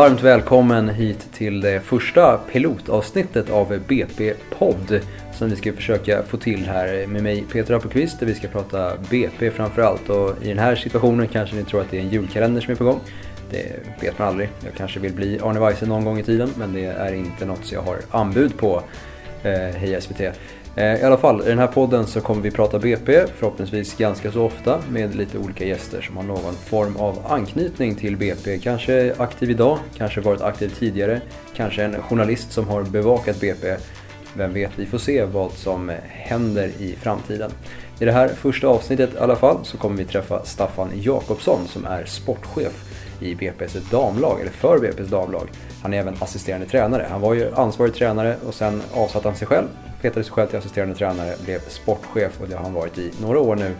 Varmt välkommen hit till det första pilotavsnittet av BP-podd som vi ska försöka få till här med mig Peter Appelqvist där vi ska prata BP framförallt och i den här situationen kanske ni tror att det är en julkalender som är på gång. Det vet man aldrig. Jag kanske vill bli Arne Weise någon gång i tiden men det är inte något jag har anbud på. Eh, hej SVT. Eh, I alla fall, i den här podden så kommer vi prata BP, förhoppningsvis ganska så ofta, med lite olika gäster som har någon form av anknytning till BP. Kanske aktiv idag, kanske varit aktiv tidigare, kanske en journalist som har bevakat BP. Vem vet, vi får se vad som händer i framtiden. I det här första avsnittet i alla fall så kommer vi träffa Staffan Jakobsson som är sportchef i BP's damlag, eller för BP's damlag. Han är även assisterande tränare. Han var ju ansvarig tränare och sen avsatte han sig själv petade sig själv till assisterande tränare, blev sportchef och det har han varit i några år nu.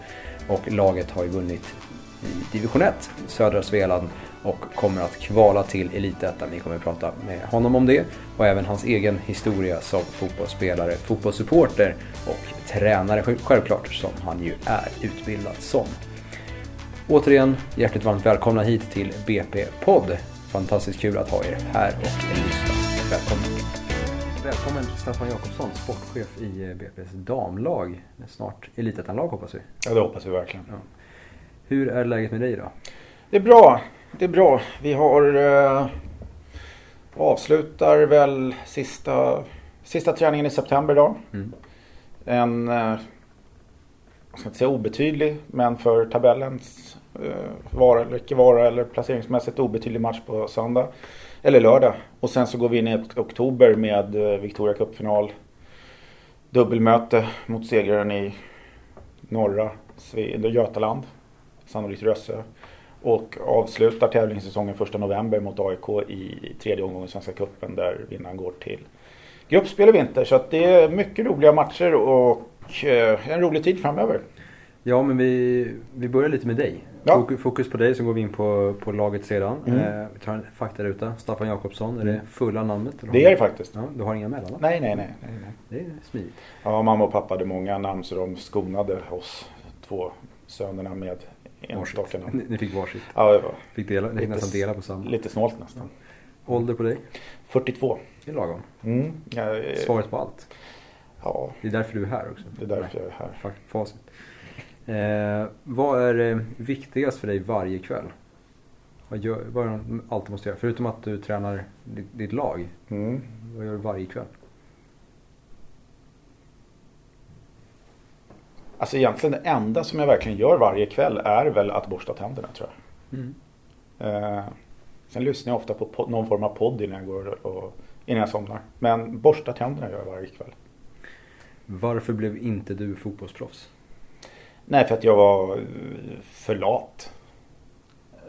Och laget har ju vunnit i division 1, södra Svealand och kommer att kvala till Elitettan. Vi kommer att prata med honom om det och även hans egen historia som fotbollsspelare, fotbollssupporter och tränare självklart som han ju är utbildad som. Återigen, hjärtligt varmt välkomna hit till BP-podd. Fantastiskt kul att ha er här och lyssna. Välkomna! Välkommen Staffan Jakobsson, sportchef i BP's damlag. Snart elitettanlag hoppas vi. Ja, det hoppas vi verkligen. Ja. Hur är läget med dig idag? Det är bra. Det är bra. Vi har eh, avslutar väl sista, sista träningen i september idag. Mm. En, eh, jag ska inte säga obetydlig, men för tabellens eh, vara eller icke vara eller placeringsmässigt obetydlig match på söndag. Eller lördag. Och sen så går vi in i oktober med eh, Victoria Cup-final. Dubbelmöte mot segraren i norra Götaland. Sannolikt Rössö. Och avslutar tävlingssäsongen 1 november mot AIK i tredje omgången Svenska Cupen där vinnaren går till gruppspel i vinter. Så att det är mycket roliga matcher och eh, en rolig tid framöver. Ja, men vi, vi börjar lite med dig. Ja. Fokus på dig, så går vi in på, på laget sedan. Mm. Eh, vi tar en faktaruta. Staffan Jakobsson, är det mm. fulla namnet? Det är det faktiskt. Ja, du har inga mellannamn? Nej, nej, nej, nej, nej. Det är smidigt. Ja, mamma och pappa hade många namn så de skonade oss två sönerna med enstaka namn. Ni, ni fick varsitt? Ja, det var. Fick dela, lite, nästan dela på samma? Lite snålt nästan. Ja. Ålder på dig? 42. Det är lagom. Mm. Ja, Svaret på allt? Ja. Det är därför du är här också? Det är därför jag är här. Facit. Eh, vad är eh, viktigast för dig varje kväll? Vad, gör, vad är det du alltid måste göra? Förutom att du tränar ditt, ditt lag. Mm. Vad gör du varje kväll? Alltså egentligen det enda som jag verkligen gör varje kväll är väl att borsta tänderna tror jag. Mm. Eh, sen lyssnar jag ofta på någon form av podd innan jag, går och, innan jag somnar. Men borsta tänderna gör jag varje kväll. Varför blev inte du fotbollsproffs? Nej, för att jag var eh, för lat.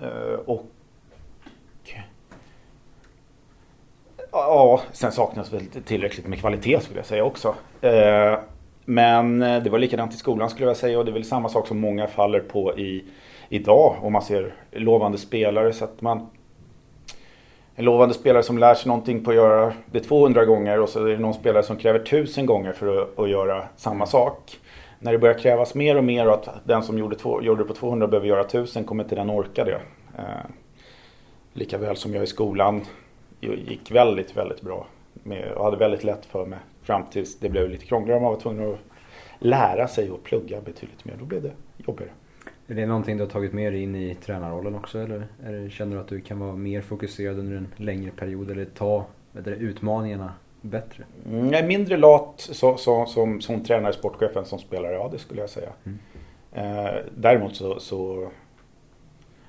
Eh, och Ja, sen saknas väl tillräckligt med kvalitet skulle jag säga också. Eh, men det var likadant i skolan skulle jag säga och det är väl samma sak som många faller på i, idag om man ser lovande spelare så att man en lovande spelare som lär sig någonting på att göra det 200 gånger och så är det någon spelare som kräver 1000 gånger för att, att göra samma sak när det börjar krävas mer och mer och att den som gjorde, två, gjorde det på 200 behöver göra 1000 kommer inte den orka det. Eh, lika väl som jag i skolan gick väldigt, väldigt bra med, och hade väldigt lätt för mig fram tills det blev lite krångligare. Man var tvungen att lära sig och plugga betydligt mer. Då blev det jobbigare. Är det någonting du har tagit med dig in i tränarrollen också eller, det, känner du att du kan vara mer fokuserad under en längre period eller ta utmaningarna bättre? Mm, jag är mindre lat så, så, som, som tränare, sportchefen som spelare, ja det skulle jag säga. Mm. Eh, däremot så, så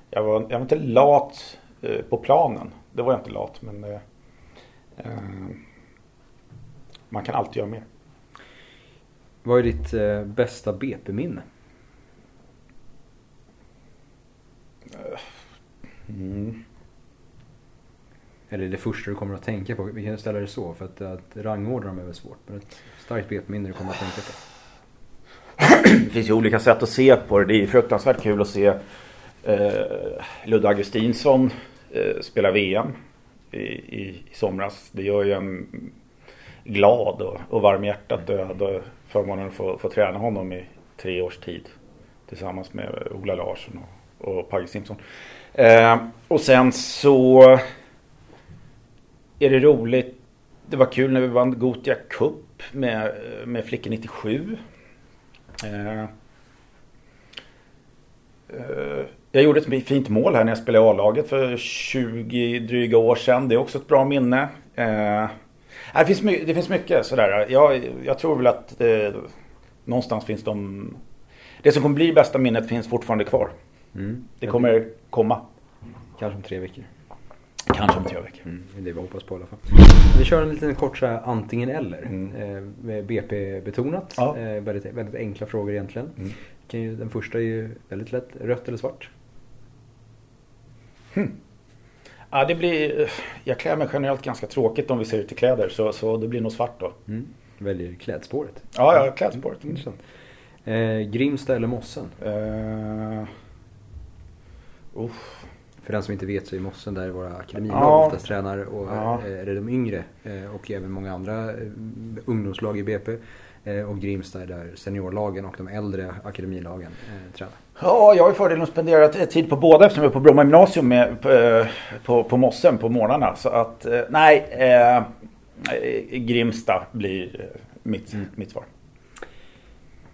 jag, var, jag var inte lat eh, på planen. Det var jag inte lat men eh, eh man kan alltid göra mer. Vad är ditt eh, bästa BP-minne? Eh, mm. Eller det första du kommer att tänka på. Vi kan ställa det så för att, att rangordna dem är väl svårt. Men ett starkt BP-minne du kommer att tänka på. Det finns ju olika sätt att se på det. Det är fruktansvärt kul att se eh, Ludde Augustinsson eh, spela VM i, i, i, somras. Det gör ju en glad och, och varmhjärtat. Jag hade förmånen att få, få träna honom i tre års tid. Tillsammans med Ola Larsson och, och Pagge Simpson. Eh, och sen så är det roligt. Det var kul när vi vann Gotia Cup med, med Flickor 97. Eh, eh, jag gjorde ett fint mål här när jag spelade i A-laget för 20 dryga år sedan. Det är också ett bra minne. Eh, det, finns mycket, det finns mycket sådär. Jag, jag tror väl att eh, någonstans finns de... Det som kommer bli bästa minnet finns fortfarande kvar. Mm. Det kommer komma. Kanske om tre veckor. Kanske om tre veckor. Mm, det är det vi hoppas på i alla fall. Vi kör en liten kort så här, antingen eller. Mm. Eh, BP-betonat. Ja. Eh, väldigt, väldigt enkla frågor egentligen. Mm. Kan ju, den första är ju väldigt lätt. Rött eller svart? Hmm. Ja, det blir... Jag klär mig generellt ganska tråkigt om vi ser ut i kläder. Så, så det blir nog svart då. Mm. Väljer klädspåret? Ja, ja klädspåret. Mm. Eh, Grimsta eller Mossen? Uh, uh. För den som inte vet så är Mossen där våra akademilag ja. oftast tränar och ja. Eh, är det de yngre eh, och även många andra eh, ungdomslag i BP. Och Grimsta är där seniorlagen och de äldre akademilagen tränar. Ja, jag har ju fördelen att spendera tid på båda eftersom jag är på Bromma gymnasium med, på, på, på Mossen på morgnarna. Så att nej, eh, Grimsta blir mitt, mm. mitt svar.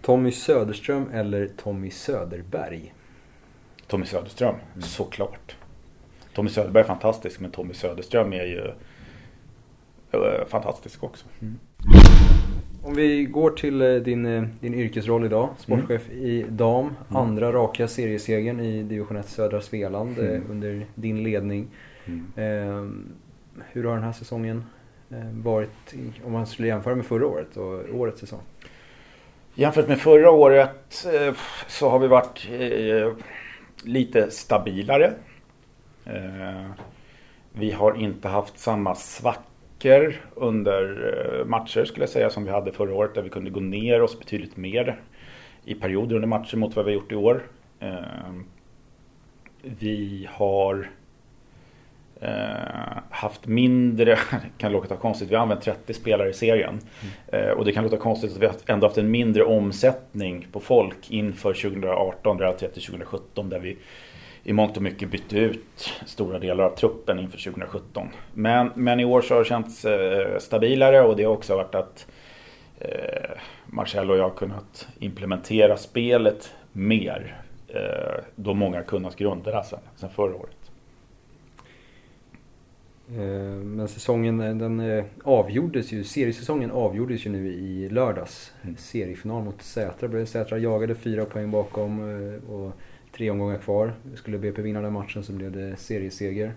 Tommy Söderström eller Tommy Söderberg? Tommy Söderström, mm. såklart. Tommy Söderberg är fantastisk men Tommy Söderström är ju uh, fantastisk också. Mm. Om vi går till uh, din, uh, din yrkesroll idag, sportchef mm. i dam. Mm. Andra raka seriesegern i division 1 södra Svealand mm. under din ledning. Mm. hur har den här säsongen varit om man skulle jämföra med förra året och årets säsong? Jämfört med förra året så har vi varit lite stabilare. Eh, vi har inte haft samma svackor under eh, matcher skulle jag säga som vi hade förra året där vi kunde gå ner oss betydligt mer i perioder under matcher mot vad vi har gjort i år. Eh, vi har haft mindre, kan låta konstigt, vi har använt 30 spelare i serien. Mm. och det kan låta konstigt att vi ändå haft en mindre omsättning på folk inför 2018 relativt till 2017 där vi i mångt och mycket bytte ut stora delar av truppen inför 2017. Men, men i år så har det känts eh, stabilare och det har också varit att eh, Marcello och jag har kunnat implementera spelet mer. Eh, då många har kunnat grunderna sen, sen förra året. Eh, men säsongen eh, den eh, avgjordes ju, seriesäsongen avgjordes ju nu i lördags. Mm. Seriefinal mot Sätra. Sätra jagade fyra poäng bakom och tre omgångar kvar. Skulle BP vinna den matchen så blev det serieseger.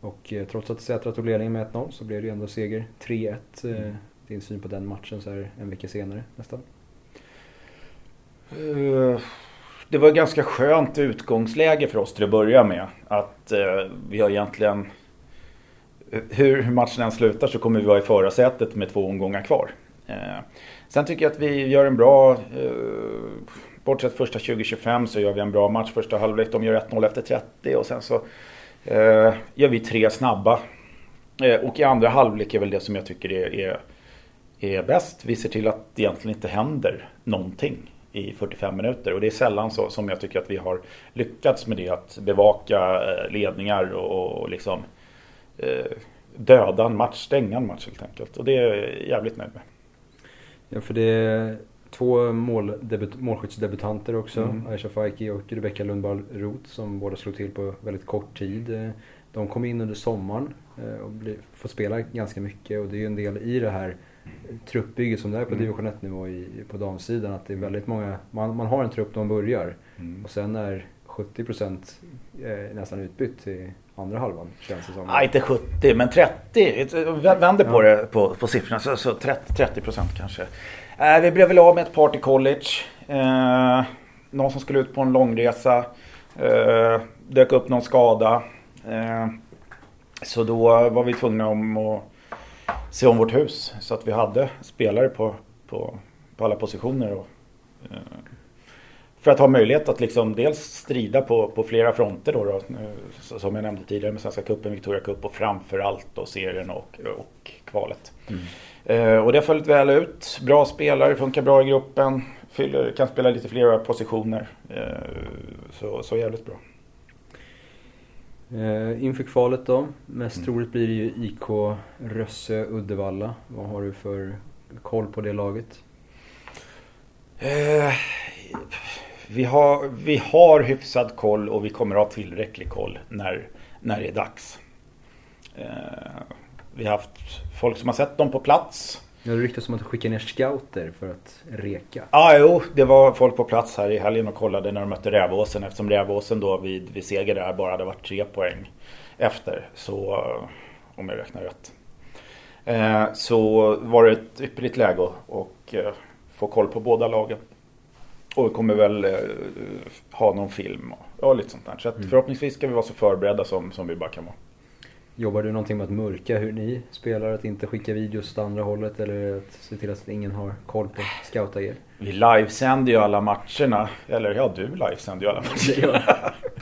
Och eh, trots att Sätra tog ledningen med 1-0 så blev det ändå seger. 3-1. Eh, mm. Din syn på den matchen så här en vecka senare nästan? Uh, det var ett ganska skönt utgångsläge för oss till att börja med. Att vi har egentligen... Hur matchen än slutar så kommer vi vara i förarsätet med två omgångar kvar. Eh, sen tycker jag att vi gör en bra eh, bortsett första 20-25 så gör vi en bra match första halvlek. De gör 1-0 efter 30 och sen så eh, gör vi tre snabba. Och i andra halvlek är väl det som jag tycker är, är, är bäst. Vi ser till att det egentligen inte händer någonting i 45 minuter. Och det är sällan så som jag tycker att vi har lyckats med det. Att bevaka ledningar och, och liksom eh, döda en match, stänga en match helt enkelt. Och det är jag jävligt nöjd med. Ja, för det två måldebut, målskyttsdebutanter också. Mm. Aisha Faiki och Rebecka Lundvall Roth som båda slog till på väldigt kort tid. De kom in under sommaren eh, och får spela ganska mycket och det är ju en del i det här truppbygget som det är på mm. division 1 nivå i, på damsidan. Att det är väldigt många, man, man har en trupp när man börjar mm. och sen är 70% eh, nästan utbytt till andra halvan känns det som. Nej, inte 70 men 30. Vänder på det på, på siffrorna så, så 30, 30% kanske. Eh, vi blev väl av med ett par till college. Eh, någon som skulle ut på en långresa. Eh, dök upp någon skada. Eh, så då var vi tvungna om att se om vårt hus. Så att vi hade spelare på, på, på alla positioner. Och, eh, för att ha möjlighet att liksom dels strida på, på flera fronter då, då som jag nämnde tidigare med Svenska Cupen, Victoria Cup och framförallt då serien och, och kvalet. Mm. Eh, och det har följt väl ut. Bra spelare, funkar bra i gruppen. Fyller, kan spela lite flera positioner. Eh, så, så jävligt bra. Eh, inför kvalet då, mest mm. troligt blir det ju IK Rösse Uddevalla. Vad har du för koll på det laget? Eh, vi, har, vi har hyfsad koll och vi kommer ha tillräcklig koll när, när det är dags. Eh, vi har haft folk som har sett dem på plats. Ja, det ryktas om att skicka ner scouter för att reka. Ja, ah, jo, det var folk på plats här i helgen och kollade när de mötte Rävåsen. Eftersom Rävåsen då vid, vid seger där bara hade varit tre poäng efter. Så, om jag räknar rätt. Eh, så var det ett ypperligt läge att eh, få koll på båda lagen. Och vi kommer väl eh, ha någon film och ja, lite sånt där. Så mm. förhoppningsvis ska vi vara så förberedda som, som vi bara kan vara. Jobbar du någonting med att mörka hur ni spelar? Att inte skicka videos åt andra hållet eller att se till att ingen har koll på scouta er? Vi livesänder ju alla matcherna. Eller ja, du livesänder ju alla matcherna.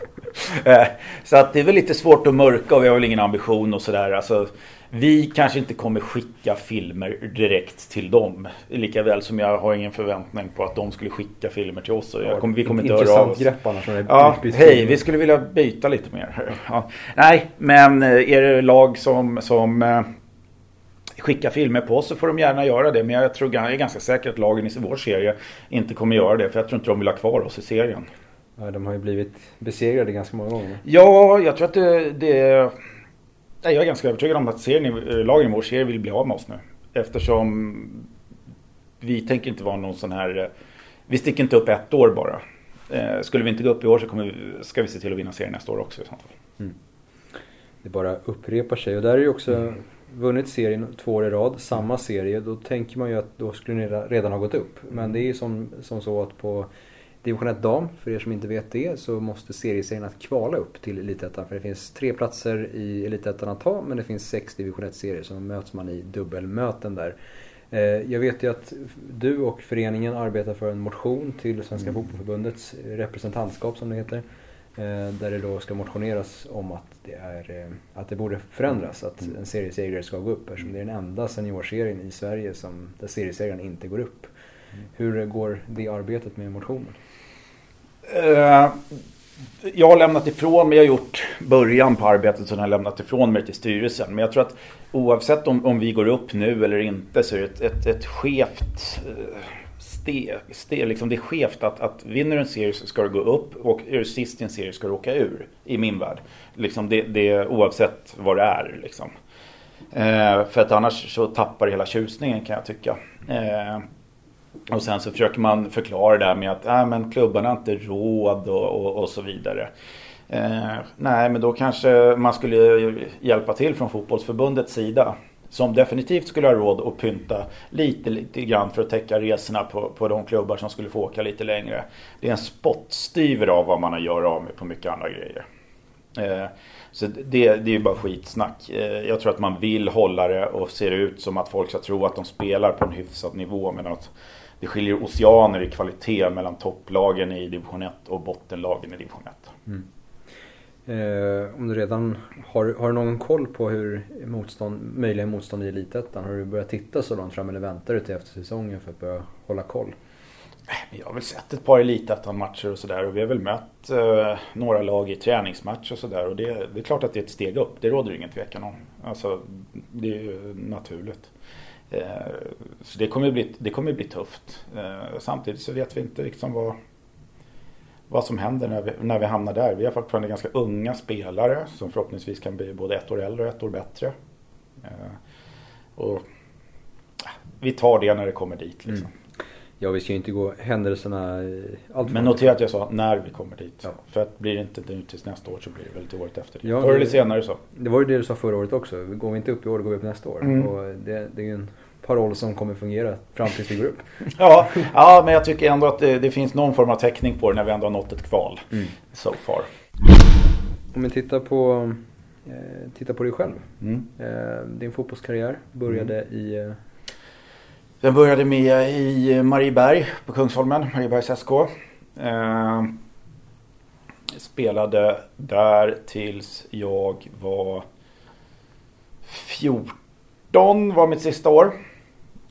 Eh, så att det är väl lite svårt att mörka och vi har väl ingen ambition och sådär. Alltså, vi kanske inte kommer skicka filmer direkt till dem. Lika väl som jag har ingen förväntning på att de skulle skicka filmer till oss. Ja, kommer, vi kommer inte höra av oss. grepp annars. Ja, hej, vi skulle vilja byta lite mer. Ja. Nej, men eh, är det lag som, som eh, skickar filmer på oss så får de gärna göra det. Men jag, tror, jag är ganska säker att lagen i vår serie inte kommer göra det. För jag tror inte de vill ha kvar oss i serien. Ja, de har ju blivit besegrade ganska många gånger. Ja, jag tror att det, det jag är ganska övertygad om att serien, eh, lagen i vår serie vill bli av med oss nu. Eftersom vi tänker inte vara någon sån här... Eh, vi sticker inte upp ett år bara. Eh, skulle vi inte gå upp i år så kommer vi, ska vi se till att vinna serien nästa år också i sånt fall. Mm. Det bara upprepar sig och där är ju också mm. vunnit serien två år i rad, samma serie. Då tänker man ju att då skulle ni redan ha gått upp. Men det är ju som, som så att på Division 1 dam, för er som inte vet det, så måste serieserierna kvala upp till Elitettan. För det finns tre platser i Elitettan att ta, men det finns sex Division 1-serier, så möts man i dubbelmöten där. Eh, jag vet ju att du och föreningen arbetar för en motion till Svenska mm. Fotbollförbundets representantskap som det heter. Eh, där det då ska motioneras om att det, är, eh, att det borde förändras, att mm. en seriesegrare ska gå upp eftersom det är den enda seniorserien i Sverige som, där seriesegraren inte går upp. Mm. Hur går det arbetet med motionen? Eh, jag har lämnat ifrån mig, jag har gjort början på arbetet så har jag lämnat ifrån mig till styrelsen. Men jag tror att oavsett om, om vi går upp nu eller inte så är det ett, ett, ett skevt eh, steg. liksom det är skevt att, att vinner en serie så ska du gå upp och är du sist i en serie ska du åka ur. I min värld. Liksom det, det, oavsett vad det är. Liksom. Eh, för att annars så tappar hela tjusningen kan jag tycka. Eh, och sen så försöker man förklara det där med att äh, men klubbarna har inte råd och, och, och så vidare. Eh, nej, men då kanske man skulle hjälpa till från fotbollsförbundets sida. Som definitivt skulle ha råd att pynta lite, lite grann för att täcka resorna på, på de klubbar som skulle få åka lite längre. Det är en spottstyver av vad man har att göra av med på mycket andra grejer. Eh, så det, det är ju bara skitsnack. Eh, jag tror att man vill hålla det och ser ut som att folk ska tro att de spelar på en hyfsad nivå. Men att det skiljer oceaner i kvalitet mellan topplagen i division 1 och bottenlagen i division 1. Mm. Eh, om du redan har, har du någon koll på hur motstånd, möjliga motstånd i Elitettan? Har du börjat titta så långt fram eller väntar du till efter säsongen för att börja hålla koll? Jag har väl sett ett par Elitettan-matcher och sådär och vi har väl mött eh, några lag i träningsmatch och sådär och det, det, är klart att det är ett steg upp. Det råder ingen tvekan om. Alltså, det är ju naturligt. Eh, så det kommer bli, det kommer bli tufft. Eh, samtidigt så vet vi inte liksom vad, vad som händer när vi, när vi hamnar där. Vi har fortfarande ganska unga spelare som förhoppningsvis kan bli både ett år äldre och ett år bättre. Eh, och vi tar det när det kommer dit. Liksom. Mm. Ja, vi ska ju inte gå händelserna allt Men notera att jag sa när vi kommer dit. Ja. För att blir det inte nu tills nästa år så blir det väl till året efter. Ja, Förr eller senare så. Det var ju det du sa förra året också. Går vi inte upp i år, går vi upp nästa år. Mm. Och det, det är ju en paroll som kommer fungera fram tills vi går upp. ja, ja, men jag tycker ändå att det, det, finns någon form av täckning på det när vi ändå har nått ett kval. Mm. So far. Om vi tittar på, eh, tittar på dig själv. Mm. Eh, din fotbollskarriär började mm. i... Eh... Den började med i Marieberg på Kungsholmen, Mariebergs SK. Eh, spelade där tills jag var 14 var mitt sista år.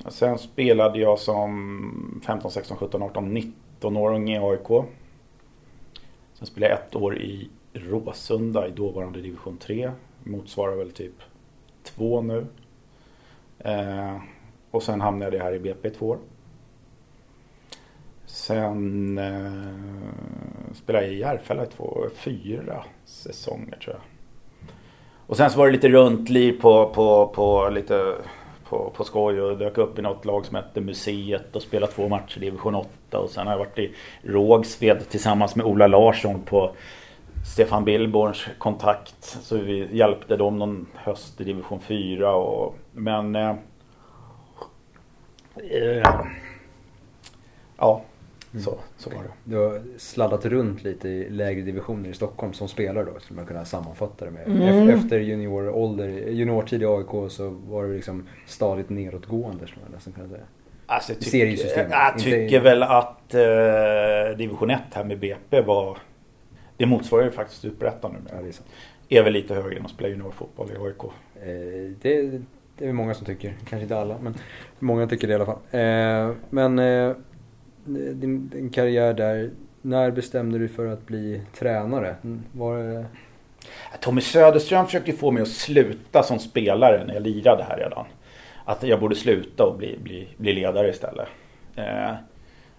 Sen spelade jag som 15, 16, 17, 18, 19-åring i AIK. Sen spelade jag ett år i Råsunda i dåvarande division 3. Motsvarar väl typ 2 nu. Eh, och sen hamnade jag här i BP två år. Sen eh, spelade jag i Järfälla i två, fyra säsonger tror jag. Och sen så var det lite runtliv på, på, på lite på, på skoj och dök upp i något lag som hette Museet och spelade två matcher i division 8. Och sen har jag varit i Rågsved tillsammans med Ola Larsson på Stefan Billborns kontakt. Så vi hjälpte dem någon höst i division 4. Och, men... Eh, eh, ja, Mm. Så, så var det. Du har sladdat runt lite i lägre divisioner i Stockholm som spelare då, skulle man kunna sammanfatta det med. Mm. Efter juniorålder, juniortid i AIK så var det liksom stadigt nedåtgående skulle man nästan kunna säga. Alltså, jag tycker, jag tycker väl att eh, division 1 här med BP var Det motsvarar ju faktiskt Superettan nu. Ja, det är, är väl lite högre än att spela juniorfotboll i AIK. Eh, det, det är många som tycker, kanske inte alla men många tycker det i alla fall. Eh, men eh, din, din karriär där. När bestämde du för att bli tränare? Mm, var det... Tommy Söderström försökte få mig att sluta som spelare när jag lirade här redan. Att jag borde sluta och bli, bli, bli ledare istället. Eh,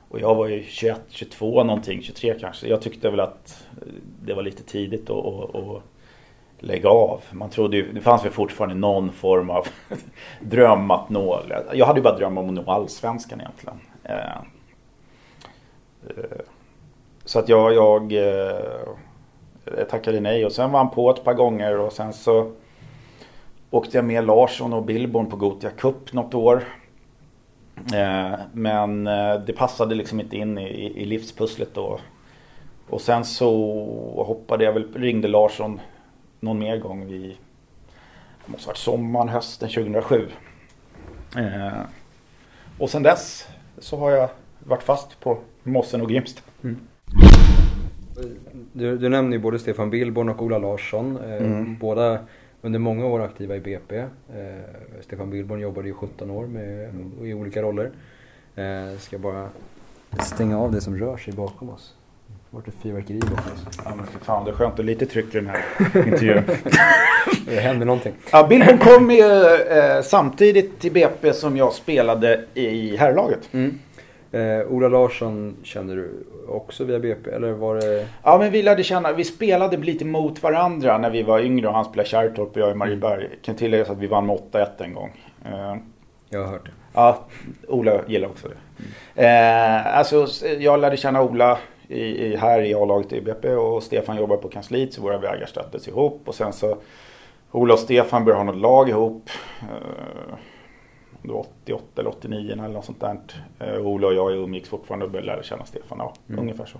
och jag var ju 21, 22 någonting, 23 kanske. Jag tyckte väl att det var lite tidigt att, att, att lägga av. Man trodde ju, det fanns väl fortfarande någon form av dröm att nå. Jag hade ju bara dröm om att nå allsvenskan egentligen. Eh, Eh, Eh, så att jag, jag, eh, jag tackade nej och sen var han på ett par gånger och sen så åkte jag med Larsson och Billborn på Gotia Cup något år. Eh, men det passade liksom inte in i, i livspusslet då. Och sen så hoppade jag väl, ringde Larsson någon mer gång vid, det måste varit sommaren, hösten 2007. Och sen dess så har jag varit fast på Mossen och Grimsta. Mm. Du, du nämner ju både Stefan Billborn och Ola Larsson. Eh, mm. Båda under många år aktiva i BP. Eh, Stefan Billborn jobbade ju 17 år med, i olika roller. Eh, ska bara stänga av det som rör sig bakom oss. Vart är fyrverkeri bakom oss? Ja men för fan, det är skönt att lite tryck i den här intervjun. det händer någonting. Ja, Billborn kom ju eh, samtidigt till BP som jag spelade i herrlaget. Mm. Eh, Ola Larsson känner du också via BP eller var det? Ja men vi lärde känna, vi spelade lite mot varandra när vi var yngre och han spelade Kärrtorp och jag i Marieberg. Mm. Kan tilläggas att vi vann med 8-1 en gång. Eh, jag har hört det. Ja, Ola gillar också det. Mm. Eh, alltså jag lärde känna Ola i, i, här i A-laget i BP och Stefan jobbar på kansliet så våra vägar stöttes ihop och sen så Ola och Stefan började ha något lag ihop. Eh, 88 eller 89 eller något sånt där. Eh, Ola och jag umgicks fortfarande och lärde känna Stefan. Ja, mm. ungefär så.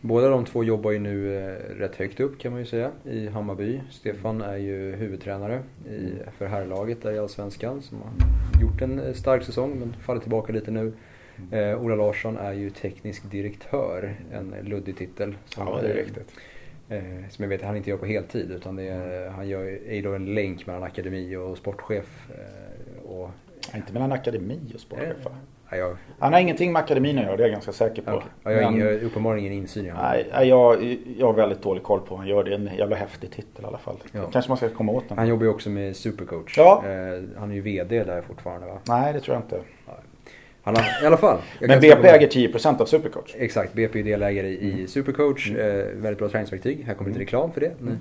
Båda de två jobbar ju nu eh, rätt högt upp kan man ju säga i Hammarby. Stefan är ju huvudtränare i, för herrlaget där i Allsvenskan som har gjort en eh, stark säsong men faller tillbaka lite nu. Eh, Ola Larsson är ju teknisk direktör, en luddig titel. Som, ja, det är riktigt. Eh, som jag vet att han inte gör på heltid utan det är, han gör, är ju då en länk mellan akademi och sportchef. Eh, och inte mellan akademi och sportchef Ja, jag... Han har ingenting med akademin att göra, det är jag ganska säker på. Okay. Ja, jag har uppenbarligen ingen insyn i honom. Nej, jag, jag har väldigt dålig koll på vad han gör. Det är en jävla häftig titel i alla fall. Ja. Kanske man ska komma åt den. Han jobbar ju också med Supercoach. Ja. Eh, han är ju VD där fortfarande va? Nej, det tror jag inte. Han har, I alla fall. Men BP äger 10% av Supercoach. Exakt, BP är delägare i mm. Supercoach. Mm. Eh, väldigt bra träningsverktyg. Här kommer mm. lite reklam för det. Mm.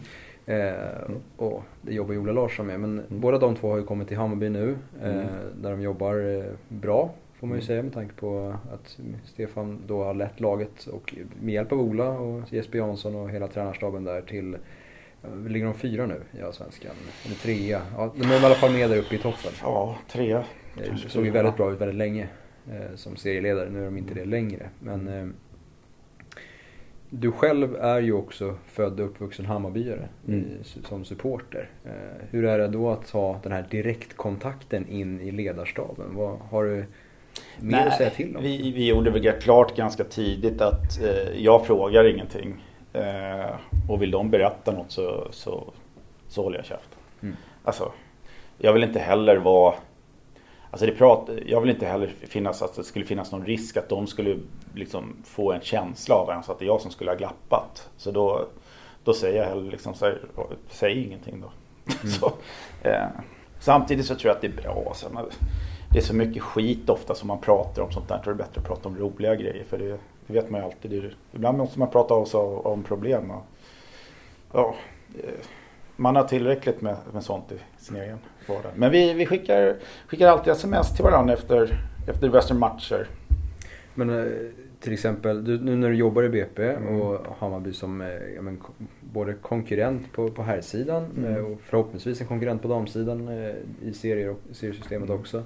Eh, och det jobbar ju Ola Larsson med. Men mm. båda de två har ju kommit till Hammarby nu. Eh, mm. Där de jobbar eh, bra får man ju mm. säga med tanke på att Stefan då har lett laget och med hjälp av Ola och Jesper Jansson och hela tränarstaben där till Ligger de fyra nu i Allsvenskan? Eller trea? Ja, de är i alla fall med där uppe i toppen. Ja, trea. Det såg ju väldigt bra ut väldigt länge som serieledare. Nu är de inte det längre. Men eh, du själv är ju också född och uppvuxen Hammarbyare mm. som supporter. Eh, hur är det då att ha den här direktkontakten in i ledarstaben? Vad, har du mer Nej, att säga till om? Vi, vi gjorde väl klart ganska tidigt att eh, jag frågar ingenting. Eh, och vill de berätta något så, så, så håller jag käft. Mm. Alltså, jag vill inte heller vara Alltså det prat, jag vill inte heller finnas att det skulle finnas någon risk att de skulle liksom få en känsla av ens att det är jag som skulle ha glappat. Så då, då säger jag hellre liksom, säg, säg ingenting då. Mm. så, eh, samtidigt så tror jag att det är bra. Alltså, det är så mycket skit ofta som man pratar om sånt där. Jag tror det är bättre att prata om roliga grejer. För det, det vet man ju alltid. Det, ibland måste man prata också om problem. Och, ja, man har tillräckligt med, med sånt i sin egen vardag. Men vi, vi skickar, skickar alltid sms till varandra efter, efter diverse matcher. Men eh, till exempel, du, nu när du jobbar i BP mm. och Hammarby som eh, ja, men, både konkurrent på, på herrsidan mm. Eh, och förhoppningsvis en konkurrent på damsidan i serier, seriesystemet mm. också.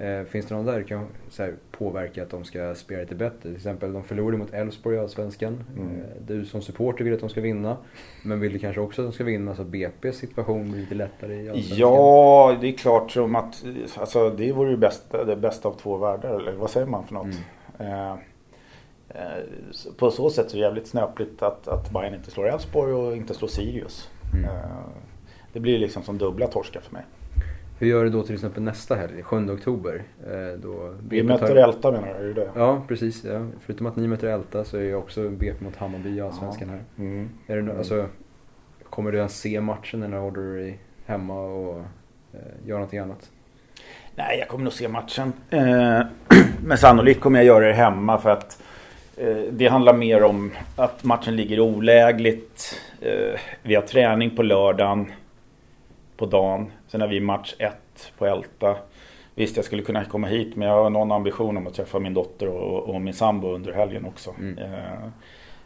Mm. Finns det någon där som kan här, påverka att de ska spela lite bättre? Till exempel, de förlorade mot Elfsborg i Allsvenskan. Mm. Du som supporter vill att de ska vinna. Men vill du kanske också att de ska vinna så att BP's situation blir lite lättare i Allsvenskan? Ja, det är klart som att alltså, det vore ju bästa, det bästa av två världar. Eller vad säger man för något? Mm. Eh, Eh, på så sätt så är det jävligt snöpligt att, att Bayern inte slår Elfsborg och inte slår Sirius. Mm. Eh, det blir liksom som dubbla torskar för mig. Hur gör du då till exempel nästa helg, 7 oktober? Eh, då Vi möter tar... Älta menar du? Det? Ja, precis. Ja. Förutom att ni möter Älta så är ju också BP mot Hammarby i Allsvenskan här. Mm. Är det, mm. alltså, kommer du ens se matchen eller håller du dig hemma och eh, gör någonting annat? Nej, jag kommer nog se matchen. Eh, men sannolikt kommer jag göra det hemma för att Eh, det handlar mer om att matchen ligger olägligt. Eh, vi har träning på lördagen på dagen. Sen har vi match 1 på Älta. Visst, jag skulle kunna komma hit men jag har någon ambition om att träffa min dotter och, och min sambo under helgen också. Mm. Eh,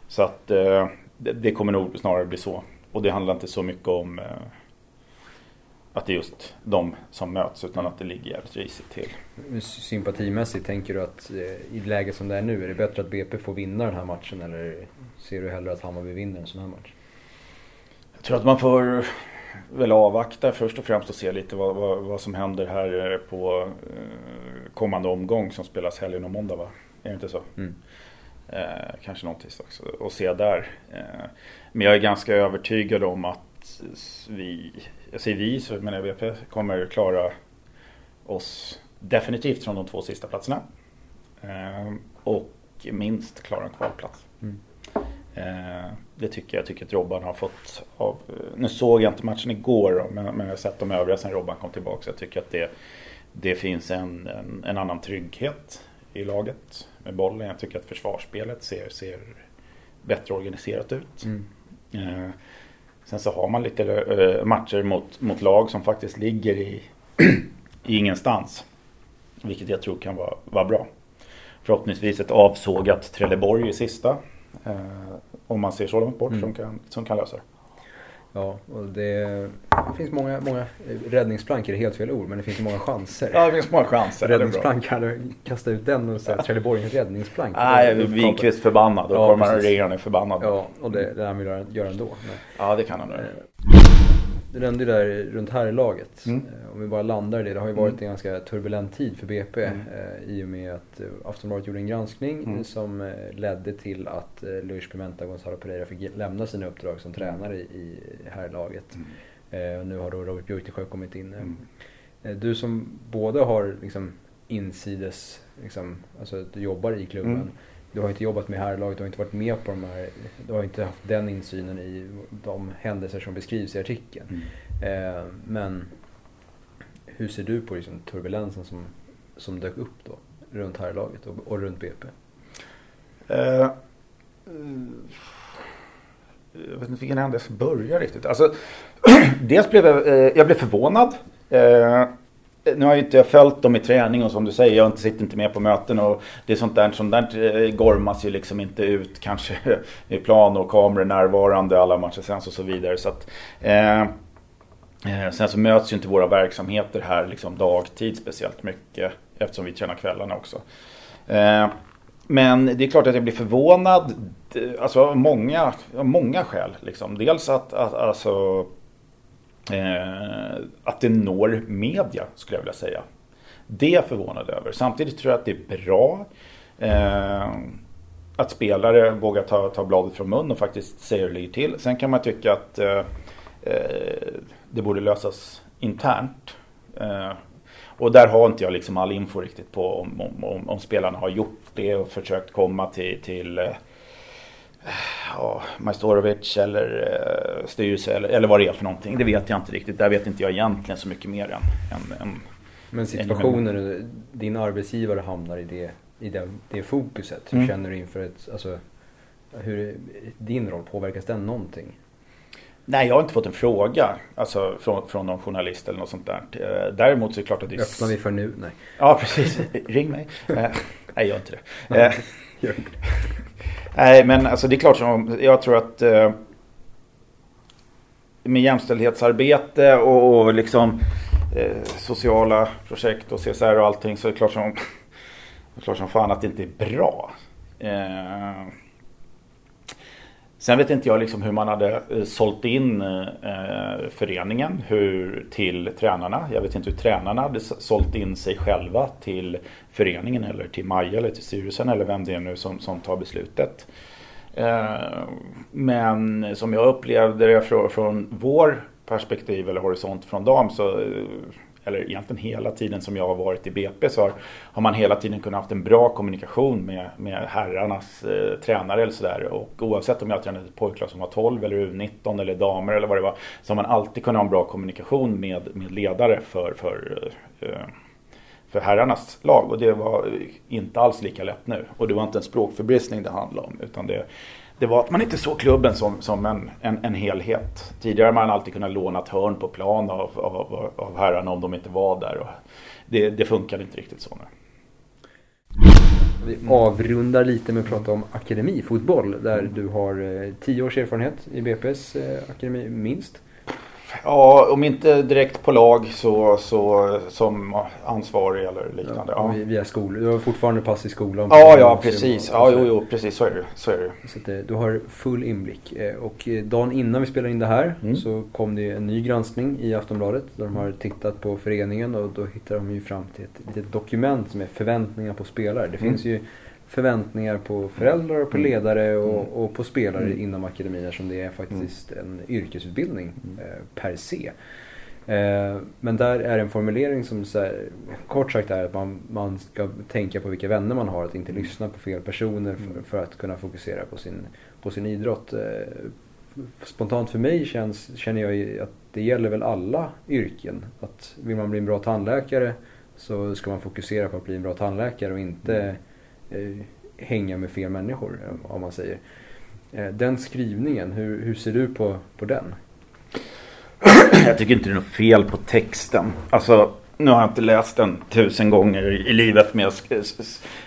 så att det, det, kommer nog snarare bli så. Och det handlar inte så mycket om att det är just de som möts utan att det ligger jävligt risigt till. Sympatimässigt, tänker du att eh, i läget som det är nu, är det bättre att BP får vinna den här matchen eller ser du hellre att Hammarby vinner en sån här match? Jag tror att man får väl avvakta först och främst och se lite vad, vad, vad som händer här eh, på eh, kommande omgång som spelas helgen och måndag va? Är det inte så? Mm. Eh, kanske någon tisdag också. Och se där. Eh, men jag är ganska övertygad om att vi, jag säger vi, så menar jag BP, kommer klara oss definitivt från de två sista platserna. Eh, och minst klara en kvalplats. Mm. Eh, det tycker jag. Jag tycker att Robban har fått av... Nu såg jag inte matchen igår då, men, jag har sett de övriga sen Robban kom tillbaka. Jag tycker att det, det finns en, en, en, annan trygghet i laget med bollen. Jag tycker att försvarsspelet ser, ser bättre organiserat ut. Mm. Eh, Sen så har man lite uh, matcher mot, mot lag som faktiskt ligger i, i ingenstans. Vilket jag tror kan vara, vara bra. Förhoppningsvis ett avsågat Trelleborg i sista. Uh, om man ser så långt bort mm. som, kan, som kan lösa det. Ja, och det, finns många, många räddningsplank är helt fel ord, men det finns många chanser. Ja, det finns många chanser. Räddningsplank, kan du kasta ut den och säga Trelleborg är en räddningsplank? Nej, Wikqvist förbannad och ja, Korman är förbannad. Ja, och det, det han vill göra ändå. Men, ja, det kan han göra. Du nämnde ju där runt här laget. Mm. Eh, om vi bara landar i det. Det har ju varit mm. en ganska turbulent tid för BP mm. eh, i och med att eh, Aftonbladet gjorde en granskning mm. som ledde till att Luis Pimenta Gonzalo Pereira fick lämna sina uppdrag som tränare i, i herrlaget. Mm. Nu har då Robert Björktesjö kommit in. Mm. Du som både har liksom insides, liksom, alltså du jobbar i klubben. Du har inte jobbat med herrlaget, du har inte varit med på de här, du har inte haft den insynen i de händelser som beskrivs i artikeln. Mm. Eh, men hur ser du på liksom turbulensen som, som dök upp då runt herrlaget och, och runt BP? Eh, jag vet inte vilken ände jag ska börja riktigt. Alltså, dels blev jag, eh, jag blev förvånad. Nu har jag inte jag följt dem i träning och som du säger, jag sitter inte med på möten och det är sånt där, sånt där eh, gormas ju liksom inte ut kanske i plan och kameror närvarande alla matcher sen och så vidare. Så att, eh, eh, sen så möts ju inte våra verksamheter här liksom dagtid speciellt mycket eftersom vi tränar kvällarna också. Eh, men det är klart att jag blir förvånad, alltså av många, av många skäl. Liksom. Dels att, att alltså Eh, att det når media skulle jag vilja säga. Det är jag förvånad över. Samtidigt tror jag att det är bra eh, att spelare vågar ta, ta bladet från mun och faktiskt säga hur det ligger till. Sen kan man tycka att eh, eh det borde lösas internt. Eh, och där har inte jag liksom all info riktigt på om, om, om, om, spelarna har gjort det och försökt komma till, till, eh, ja, Majstorovic eller eh, styrelse eller, eller vad det är för någonting. Det vet jag inte riktigt. Där vet inte jag egentligen så mycket mer än, än, än Men situationen din arbetsgivare hamnar i det, i det, det fokuset. Hur Mm. känner du inför ett, alltså, hur din roll, påverkas den någonting? Nej, jag har inte fått en fråga alltså, från, från någon journalist eller något sånt där. Eh, Däremot så är det klart att det är... Öppnar vi för nu? Nej. Ja, precis. Ring mig. Eh, Nej, gör inte det. Ja. Eh, Gör inte det. Nej, men alltså det är klart som jag tror att eh, med jämställdhetsarbete och, och liksom eh, sociala projekt och CSR och allting så är det klart som, det är klart som fan att det inte är bra. Eh, sen vet inte jag liksom hur man hade eh, sålt in eh, föreningen hur, till tränarna. Jag vet inte hur tränarna hade sålt in sig själva till föreningen eller till Maja eller till styrelsen eller vem det är nu som, som tar beslutet. Eh, Men som jag upplevde det från, från vår perspektiv eller horisont från dam så eh, eller egentligen hela tiden som jag har varit i BP så har, har man hela tiden kunnat haft en bra kommunikation med, med herrarnas eh, tränare eller sådär. Och oavsett om jag tränade ett pojklag som var 12 eller U19 eller damer eller vad det var så har man alltid kunnat ha en bra kommunikation med, med ledare för, för eh, för herrarnas lag och det var inte alls lika lätt nu. Och det var inte en språkförbristning det handlade om utan det, det var att man inte såg klubben som, som en, en, en helhet. Tidigare har man alltid kunnat låna ett hörn på plan av, av, av herrarna om de inte var där. Och det, det funkade inte riktigt så nu. Vi avrundar lite med att prata om akademifotboll där du har eh, tio års erfarenhet i BP's eh, akademi, minst. Ja, om inte direkt på lag så, så som ansvarig eller liknande. Ja, vi- Via skol. Du har fortfarande pass i skolan. ja, ja precis. Ja, jo, jo, precis så är det. Så är det. Så att, eh, du har full inblick. Eh, Och eh, dagen innan vi spelar in det här Mm. så kom det en ny granskning i Aftonbladet där de har tittat på föreningen och då hittar de ju fram till ett litet dokument som är förväntningar på spelare. Det Mm. finns ju förväntningar på föräldrar, på Mm. ledare och, Mm. och på spelare Mm. inom akademin som det är faktiskt en yrkesutbildning Mm. eh, per se. Eh, Men där är en formulering som så här, kort sagt är att man, man ska tänka på vilka vänner man har, att inte lyssna på fel personer för, Mm. för att kunna fokusera på sin, på sin idrott. Eh, Spontant för mig känns, känner jag att det gäller väl alla yrken. Att vill man bli en bra tandläkare så ska man fokusera på att bli en bra tandläkare och inte Eh, hänga med fel människor, eh, om man säger. Eh, den skrivningen, hur, hur ser du på, på den? Jag tycker inte det är något fel på texten. Alltså, nu har jag inte läst den tusen gånger i livet. Men jag,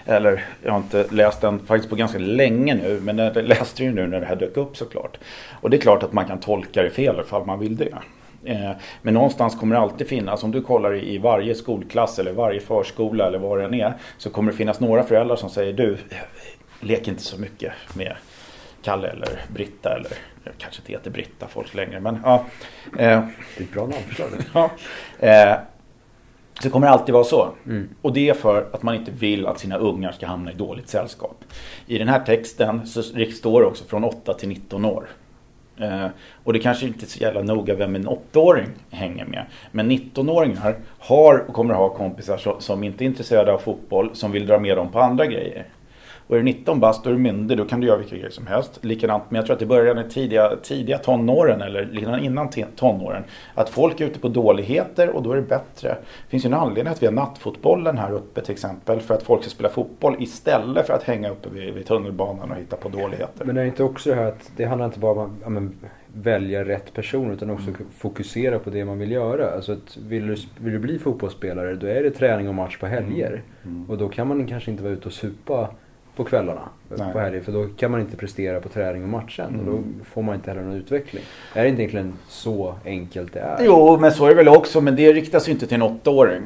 eller jag har inte läst den faktiskt på ganska länge nu. Men jag läste ju nu när det här dök upp såklart. Och det är klart att man kan tolka det fel ifall man vill det. Eh, Men någonstans kommer det alltid finnas, om du kollar i varje skolklass eller varje förskola eller vad det än är. Så kommer det finnas några föräldrar som säger du, lek inte så mycket med Kalle eller Britta eller jag kanske inte heter Britta folk längre. Men ja. Eh, Det är ett bra namnförslag. Ja. Eh, så kommer det alltid vara så. Mm. Och det är för att man inte vill att sina ungar ska hamna i dåligt sällskap. I den här texten så står det också från 8 till 19 år. Eh, och det kanske inte är så jävla noga vem en 8-åring hänger med. Men 19-åringar har och kommer att ha kompisar som, som inte är intresserade av fotboll, som vill dra med dem på andra grejer. Och är du 19 bast, då är du myndig, då kan du göra vilka grejer som helst. Likadant, men jag tror att det börjar redan i tidiga, tidiga tonåren eller redan innan tonåren. Att folk är ute på dåligheter och då är det bättre. Det finns ju en anledning att vi har nattfotbollen här uppe till exempel. För att folk ska spela fotboll istället för att hänga uppe vid, vid tunnelbanan och hitta på dåligheter. Men är det inte också det här att det handlar inte bara om att ja, välja rätt person utan också fokusera på det man vill göra. Alltså att vill, du, vill du bli fotbollsspelare då är det träning och match på helger. Mm. Och då kan man kanske inte vara ute och supa på kvällarna Nej. på helger för då kan man inte prestera på träning och matchen och då Mm. får man inte heller någon utveckling. Är det inte egentligen så enkelt det är? Jo, men så är det väl också. Men det riktas ju inte till en åttaåring.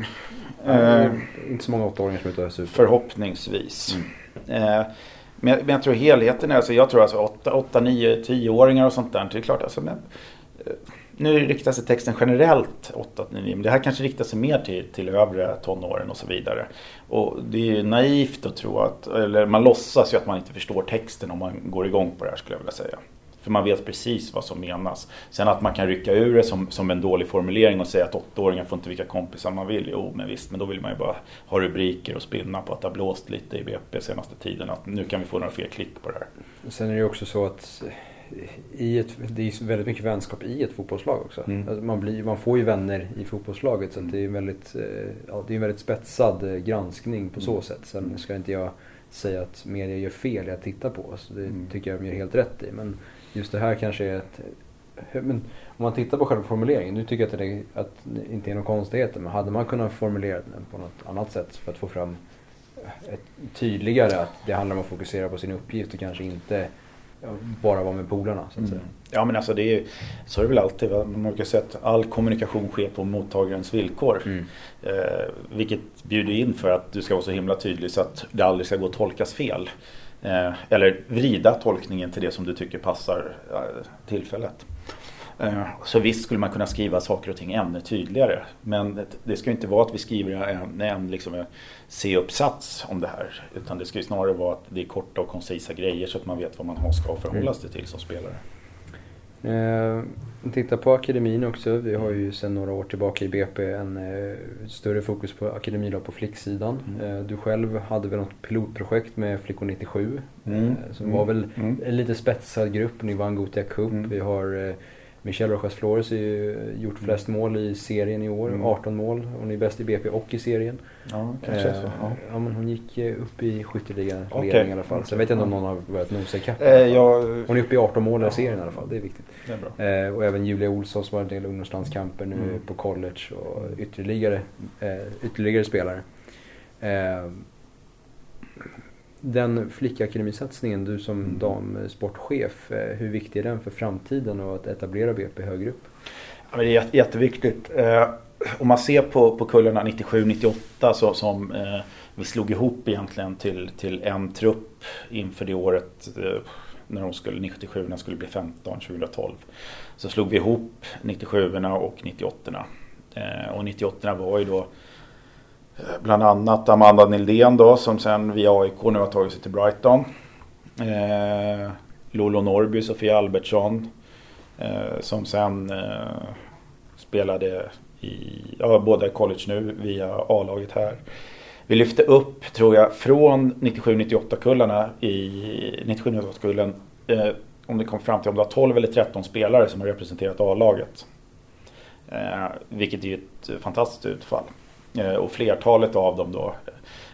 Ja, Eh, inte så många åttaåringar som är ute och super. Förhoppningsvis. Eh, men, men jag tror helheten är, alltså, jag tror alltså 8, 8 9, 10-åringar och sånt där. Det är klart alltså, men, eh, nu riktar sig texten generellt 8 9, men det här kanske riktar sig mer till, till övre tonåren och så vidare. Och det är ju naivt att tro att, eller man låtsas ju att man inte förstår texten om man går igång på det här skulle jag vilja säga. För man vet precis vad som menas. Sen att man kan rycka ur det som, som en dålig formulering och säga att åttaåringar får inte vilka kompisar man vill. Jo, men visst, men då vill man ju bara ha rubriker och spinna på att det har blåst lite i BP senaste tiden. Att nu kan vi få några fler klick på det här. Sen är det ju också så att i ett, det är väldigt mycket vänskap i ett fotbollslag också. Mm. Alltså man, blir, man får ju vänner i fotbollslaget så det är en väldigt, eh, ja, det är en väldigt spetsad eh, granskning på så mm. sätt. Sen ska inte jag säga att media gör fel i att titta på oss. Det mm. tycker jag de gör helt rätt i. Men just det här kanske är ett... Men om man tittar på själva formuleringen, nu tycker jag att det, att det inte är några konstigheter. Men hade man kunnat formulera den på något annat sätt för att få fram ett tydligare att det handlar om att fokusera på sin uppgift och kanske inte bara vara med polarna så att mm. säga. Ja men alltså det är så är det väl alltid. Man brukar säga att all kommunikation sker på mottagarens villkor. Mm. Eh, vilket bjuder in för att du ska vara så himla tydlig så att det aldrig ska gå att tolkas fel. Eh, eller vrida tolkningen till det som du tycker passar eh, tillfället. Eh, så visst skulle man kunna skriva saker och ting ännu tydligare. Men det ska inte vara att vi skriver en, en liksom C-uppsats om det här. Utan det ska snarare vara att det är korta och koncisa grejer så att man vet vad man ska förhålla sig till som spelare. Eh, titta på akademin också. Vi har ju sedan några år tillbaka i BP en eh, större fokus på akademilag på flicksidan. Mm. Eh, du själv hade väl något pilotprojekt med Flickor 97. Mm. Eh, som var väl mm. en lite spetsad grupp. Ni vann Gothia Cup. Mm. Vi har eh, Michel Rojas Flores har ju gjort flest mm. mål i serien i år, mm. 18 mål. Hon är bäst i BP och i serien. Ja, kanske eh, så. Ja. ja. men hon gick eh, upp i skytteligan okay. i alla fall. Jag vet inte om någon har börjat nosa ikapp. Eh, jag... Hon är uppe i 18 mål i serien i alla fall, det är viktigt. Det är bra. Eh, och även Julia Olsson som har en del ungdomslandskamper nu mm. på college och ytterligare, eh, ytterligare spelare. Eh, den flickakademisatsningen, du som mm. damsportchef, eh, hur viktig är den för framtiden och att etablera BP högre upp? Ja, det är jätteviktigt. Eh, om man ser på, på kullarna 97-98 så, som eh, vi slog ihop egentligen till, till en trupp inför det året när de skulle, 97 när skulle bli 15, 2012. Så slog vi ihop 97 och 98 och 98 var ju då Eh, bland annat Amanda Nildén då som sen via AIK nu har tagit sig till Brighton. Eh, Lolo Norby, Sofia Albertsson. Eh, som sen eh, spelade i ja, båda college nu via A-laget här. Vi lyfte upp, tror jag, från 97-98 kullarna i 97-98 kullen. Eh, om det kom fram till om det var 12 eller 13 spelare som har representerat A-laget. Eh, vilket är ju ett fantastiskt utfall. Eh, och flertalet av dem då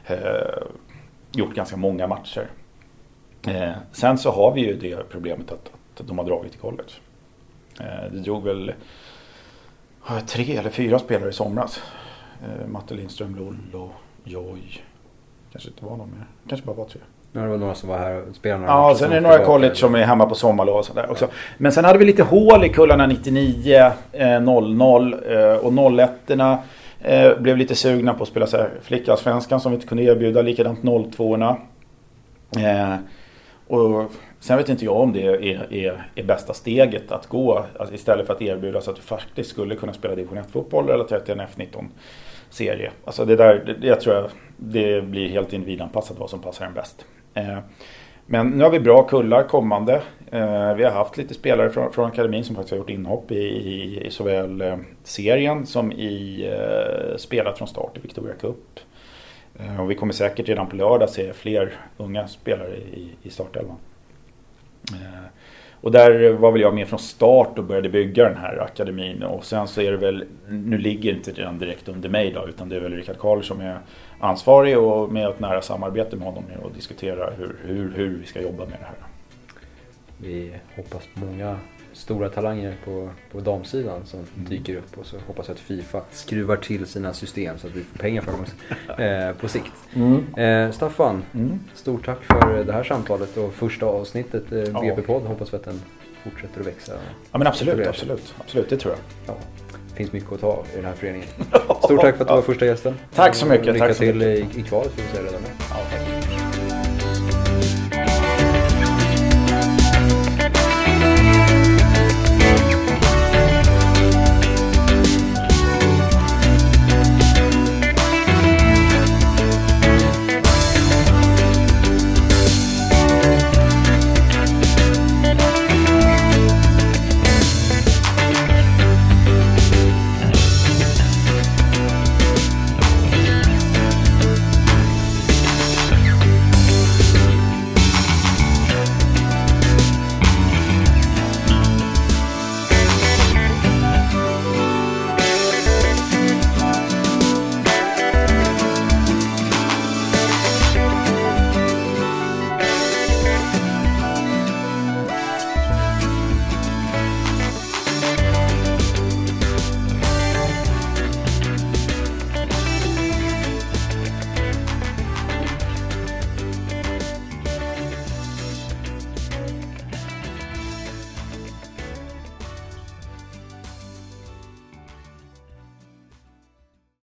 eh, gjort ganska många matcher. Eh, sen så har vi ju det problemet att, att de har dragit i college. det drog väl tre eller fyra spelare i somras. Matte Lindström, Lollo, Joy. Kanske inte var någon mer. Kanske bara var tre. Ja, det var några som var här och spelade Ja, sen är det några college som är hemma på sommarlov och sådär också. Men sen hade vi lite hål i kullarna 99, 00 och 01 erna Eh, blev lite sugna på att spela så här flickallsvenskan som vi inte kunde erbjuda. Likadant 02orna. Eh, och sen vet inte jag om det är, är, är bästa steget att gå. Alltså istället för att erbjuda så att du faktiskt skulle kunna spela division 1-fotboll eller till en F19-serie. Alltså det där, det, jag tror jag, det blir helt individanpassat vad som passar en bäst. Eh, men nu har vi bra kullar kommande. Eh, vi har haft lite spelare från, från akademin som faktiskt har gjort inhopp i, i, i såväl eh, serien som i eh, spelat från start i Victoria Cup. Eh, och vi kommer säkert redan på lördag se fler unga spelare i, i startelvan. Eh, och där var väl jag med från start och började bygga den här akademin. Och sen så är det väl, nu ligger inte den direkt under mig då, utan det är väl Rickard Karl som är ansvarig och med ett nära samarbete med honom och diskutera hur, hur, hur vi ska jobba med det här. Vi hoppas på många stora talanger på, på damsidan som mm. dyker upp och så hoppas jag att Fifa skruvar till sina system så att vi får pengar för dem eh, på sikt. Mm. Eh, Staffan, mm. stort tack för det här samtalet och första avsnittet eh, BB-podd. Hoppas vi att den fortsätter att växa. Ja men absolut, absolut, absolut, det tror jag. Ja. Det finns mycket att ta av i den här föreningen. Stort tack för att du var första gästen. Tack så mycket. Lycka tack till mycket. i, i kvalet får vi säga redan nu. Ja,